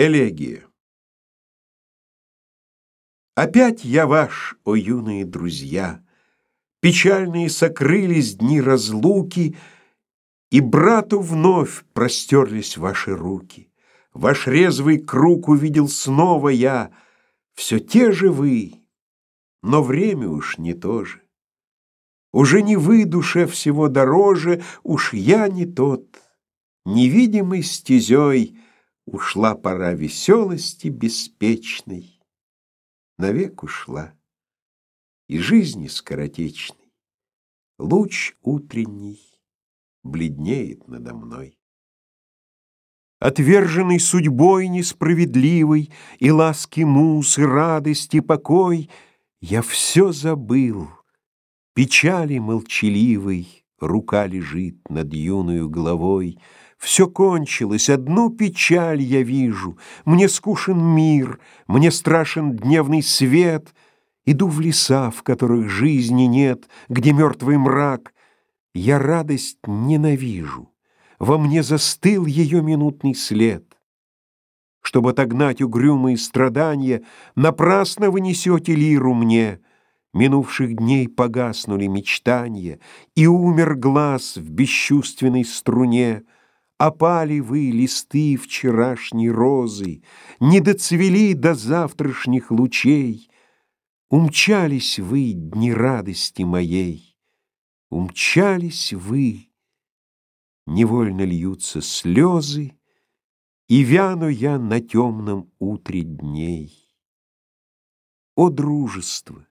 Элегия Опять я ваш, о юные друзья, Печальные сокрылись дни разлуки, И брату вновь простерлись ваши руки. Ваш резвый круг увидел снова я, Все те же вы, но время уж не то же. Уже не вы душе всего дороже, Уж я не тот, невидимой стезей — Ушла пора веселости беспечной, Навек ушла, и жизни скоротечной. Луч утренний бледнеет надо мной. Отверженный судьбой несправедливой И ласки мус, и радость, и покой, Я все забыл, печали молчаливой Рука лежит над юною головой, все кончилось, одну печаль я вижу. Мне скушен мир, мне страшен дневный свет. Иду в леса, в которых жизни нет, где мертвый мрак. Я радость ненавижу. Во мне застыл ее минутный след. Чтобы отогнать угрюмые страдания, Напрасно вы несете лиру мне. Минувших дней погаснули мечтания, И умер глаз в бесчувственной струне. Опали вы, листы вчерашней розы, Не доцвели до завтрашних лучей. Умчались вы, дни радости моей, Умчались вы, невольно льются слезы, И вяну я на темном утре дней. О, дружество!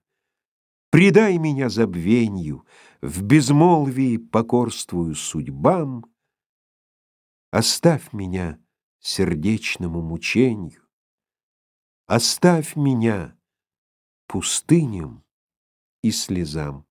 Предай меня забвенью, В безмолвии покорствую судьбам, Оставь меня сердечному мучению, Оставь меня пустыням и слезам.